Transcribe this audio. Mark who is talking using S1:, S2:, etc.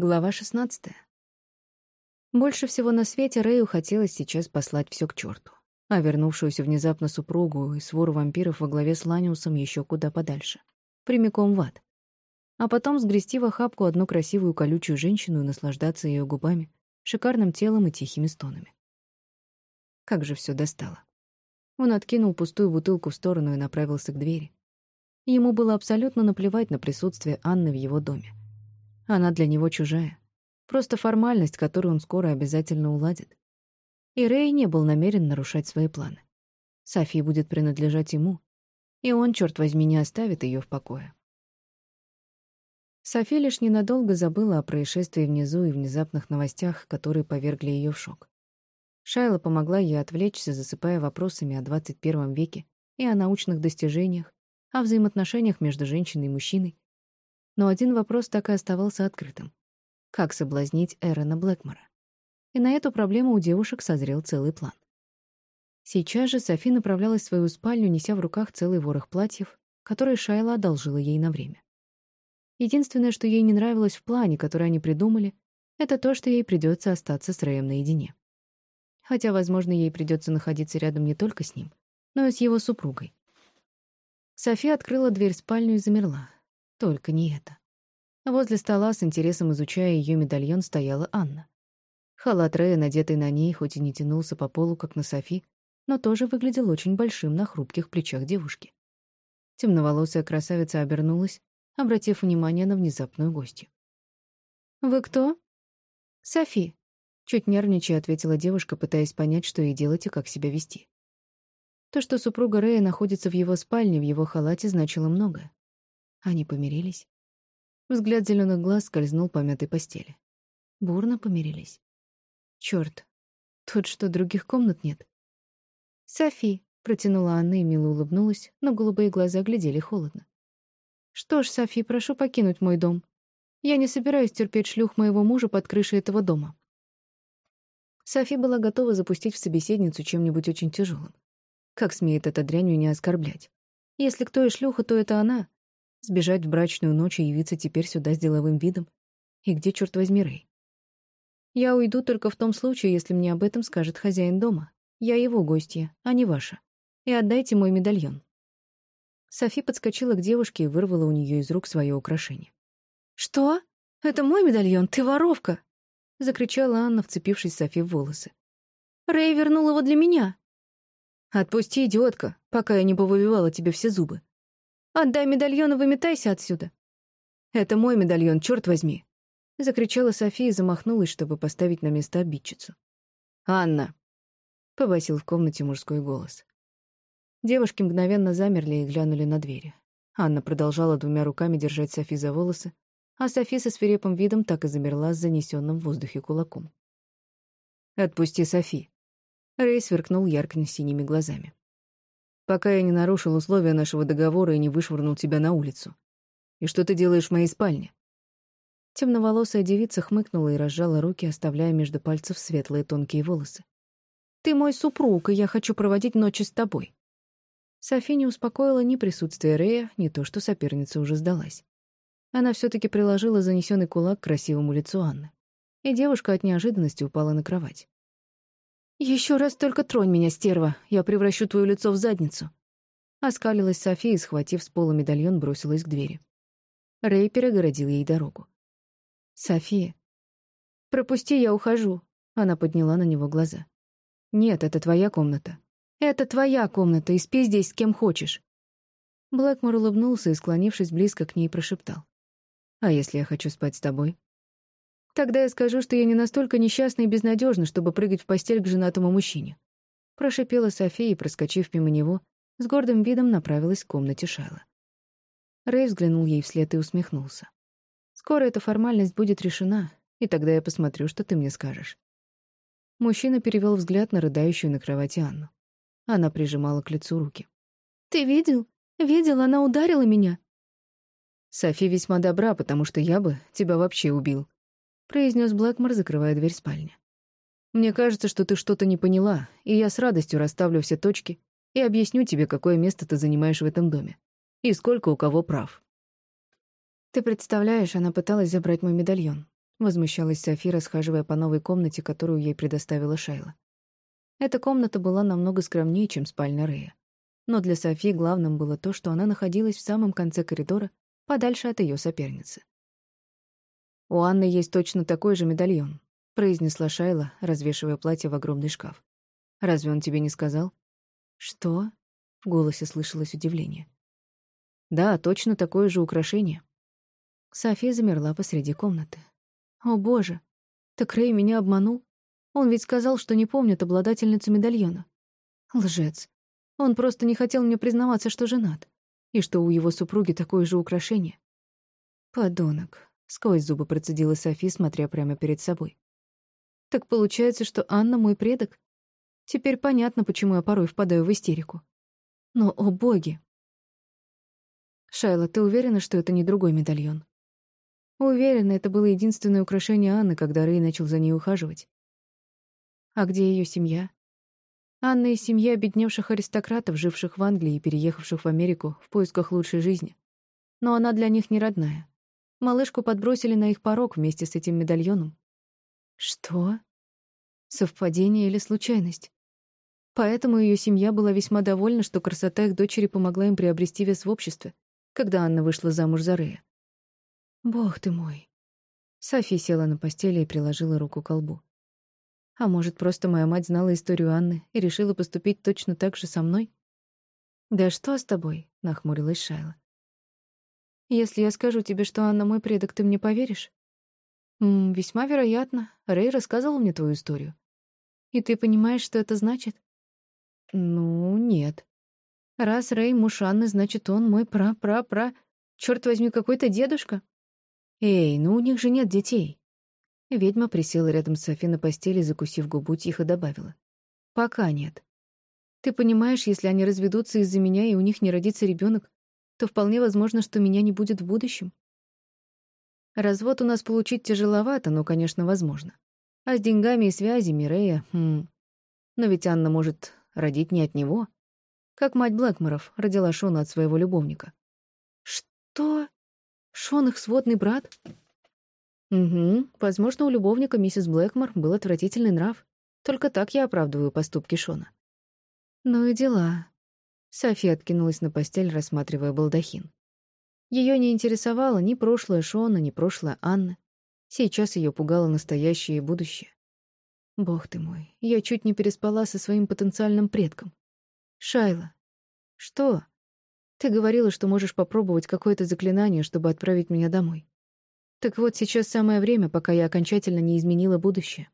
S1: Глава 16. Больше всего на свете Рэю хотелось сейчас послать все к черту, а вернувшуюся внезапно супругу и свору вампиров во главе с Ланиусом еще куда подальше, прямиком в ад. А потом сгрести в охапку одну красивую колючую женщину и наслаждаться ее губами, шикарным телом и тихими стонами. Как же все достало. Он откинул пустую бутылку в сторону и направился к двери. Ему было абсолютно наплевать на присутствие Анны в его доме. Она для него чужая. Просто формальность, которую он скоро обязательно уладит. И Рэй не был намерен нарушать свои планы. Софи будет принадлежать ему, и он, черт возьми, не оставит ее в покое. Софи лишь ненадолго забыла о происшествии внизу и внезапных новостях, которые повергли ее в шок. Шайла помогла ей отвлечься, засыпая вопросами о 21 веке и о научных достижениях, о взаимоотношениях между женщиной и мужчиной, но один вопрос так и оставался открытым. Как соблазнить Эрона Блэкмора? И на эту проблему у девушек созрел целый план. Сейчас же Софи направлялась в свою спальню, неся в руках целый ворох платьев, которые Шайла одолжила ей на время. Единственное, что ей не нравилось в плане, который они придумали, это то, что ей придется остаться с Рэем наедине. Хотя, возможно, ей придется находиться рядом не только с ним, но и с его супругой. София открыла дверь в спальню и замерла. Только не это. Возле стола, с интересом изучая ее медальон, стояла Анна. Халат Рея, надетый на ней, хоть и не тянулся по полу, как на Софи, но тоже выглядел очень большим на хрупких плечах девушки. Темноволосая красавица обернулась, обратив внимание на внезапную гостью. «Вы кто?» «Софи», — чуть нервничая ответила девушка, пытаясь понять, что ей делать и как себя вести. То, что супруга Рэя находится в его спальне, в его халате, значило многое. Они помирились. Взгляд зеленых глаз скользнул по мятой постели. Бурно помирились. Черт, тут что, других комнат нет? Софи, протянула Анна и мило улыбнулась, но голубые глаза глядели холодно. Что ж, Софи, прошу покинуть мой дом. Я не собираюсь терпеть шлюх моего мужа под крышей этого дома. Софи была готова запустить в собеседницу чем-нибудь очень тяжелым. Как смеет эта дрянь меня оскорблять? Если кто и шлюха, то это она, Сбежать в брачную ночь и явиться теперь сюда с деловым видом? И где, черт возьми, Рэй? Я уйду только в том случае, если мне об этом скажет хозяин дома. Я его гостья, а не ваша. И отдайте мой медальон. Софи подскочила к девушке и вырвала у нее из рук свое украшение. «Что? Это мой медальон? Ты воровка!» — закричала Анна, вцепившись Софи в волосы. «Рэй вернул его для меня!» «Отпусти, идиотка, пока я не повыбивала тебе все зубы. Отдай медальон и выметайся отсюда. Это мой медальон, черт возьми. Закричала София и замахнулась, чтобы поставить на место обидчицу. «Анна!» — побасил в комнате мужской голос. Девушки мгновенно замерли и глянули на двери. Анна продолжала двумя руками держать Софи за волосы, а Софи со свирепым видом так и замерла с занесенным в воздухе кулаком. «Отпусти Софи!» Рэй сверкнул ярко-синими глазами пока я не нарушил условия нашего договора и не вышвырнул тебя на улицу. И что ты делаешь в моей спальне?» Темноволосая девица хмыкнула и разжала руки, оставляя между пальцев светлые тонкие волосы. «Ты мой супруг, и я хочу проводить ночи с тобой». Софи не успокоила ни присутствие Рея, ни то, что соперница уже сдалась. Она все-таки приложила занесенный кулак к красивому лицу Анны. И девушка от неожиданности упала на кровать. «Еще раз только тронь меня, стерва, я превращу твое лицо в задницу». Оскалилась София и, схватив с пола медальон, бросилась к двери. Рэй перегородил ей дорогу. «София, пропусти, я ухожу». Она подняла на него глаза. «Нет, это твоя комната». «Это твоя комната, и спи здесь с кем хочешь». Блэкмор улыбнулся и, склонившись близко к ней, прошептал. «А если я хочу спать с тобой?» Тогда я скажу, что я не настолько несчастна и безнадежна, чтобы прыгать в постель к женатому мужчине. Прошипела София и, проскочив мимо него, с гордым видом направилась к комнате Шайла. Рэй взглянул ей вслед и усмехнулся. «Скоро эта формальность будет решена, и тогда я посмотрю, что ты мне скажешь». Мужчина перевел взгляд на рыдающую на кровати Анну. Она прижимала к лицу руки. «Ты видел? Видел, она ударила меня!» «Софи весьма добра, потому что я бы тебя вообще убил», произнес Блэкмор, закрывая дверь спальни. «Мне кажется, что ты что-то не поняла, и я с радостью расставлю все точки и объясню тебе, какое место ты занимаешь в этом доме, и сколько у кого прав». «Ты представляешь, она пыталась забрать мой медальон. — возмущалась Софи, расхаживая по новой комнате, которую ей предоставила Шайла. Эта комната была намного скромнее, чем спальня Рэя. Но для Софи главным было то, что она находилась в самом конце коридора, подальше от ее соперницы. «У Анны есть точно такой же медальон», — произнесла Шайла, развешивая платье в огромный шкаф. «Разве он тебе не сказал?» «Что?» — в голосе слышалось удивление. «Да, точно такое же украшение». София замерла посреди комнаты. «О, боже! Так Рэй меня обманул? Он ведь сказал, что не помнит обладательницу медальона. Лжец. Он просто не хотел мне признаваться, что женат, и что у его супруги такое же украшение. Подонок. Сквозь зубы процедила Софи, смотря прямо перед собой. Так получается, что Анна мой предок? Теперь понятно, почему я порой впадаю в истерику. Но, о боги! Шайла, ты уверена, что это не другой медальон? Уверена, это было единственное украшение Анны, когда Рэй начал за ней ухаживать. А где ее семья? Анна из семьи обедневших аристократов, живших в Англии и переехавших в Америку в поисках лучшей жизни. Но она для них не родная. Малышку подбросили на их порог вместе с этим медальоном. Что? Совпадение или случайность? Поэтому ее семья была весьма довольна, что красота их дочери помогла им приобрести вес в обществе, когда Анна вышла замуж за Рея. Бог ты мой. Софи села на постели и приложила руку к колбу. А может, просто моя мать знала историю Анны и решила поступить точно так же со мной? «Да что с тобой?» — нахмурилась Шайла. «Если я скажу тебе, что Анна мой предок, ты мне поверишь?» «М «Весьма вероятно. Рэй рассказывал мне твою историю. И ты понимаешь, что это значит?» «Ну, нет. Раз Рэй муж Анны, значит, он мой пра-пра-пра... Чёрт возьми, какой-то дедушка?» «Эй, ну у них же нет детей». Ведьма присела рядом с Софи на постели, закусив губу, тихо добавила. «Пока нет. Ты понимаешь, если они разведутся из-за меня, и у них не родится ребенок, то вполне возможно, что меня не будет в будущем. Развод у нас получить тяжеловато, но, конечно, возможно. А с деньгами и связями Рея... Хм... Но ведь Анна может родить не от него. Как мать Блэкморов родила Шона от своего любовника. Что? Шон их сводный брат? Угу. Возможно, у любовника миссис Блэкмор был отвратительный нрав. Только так я оправдываю поступки Шона. Ну и дела. София откинулась на постель, рассматривая балдахин. Ее не интересовало ни прошлое Шона, ни прошлое Анны. Сейчас ее пугало настоящее и будущее. Бог ты мой, я чуть не переспала со своим потенциальным предком. Шайла. Что? Ты говорила, что можешь попробовать какое-то заклинание, чтобы отправить меня домой. Так вот, сейчас самое время, пока я окончательно не изменила будущее.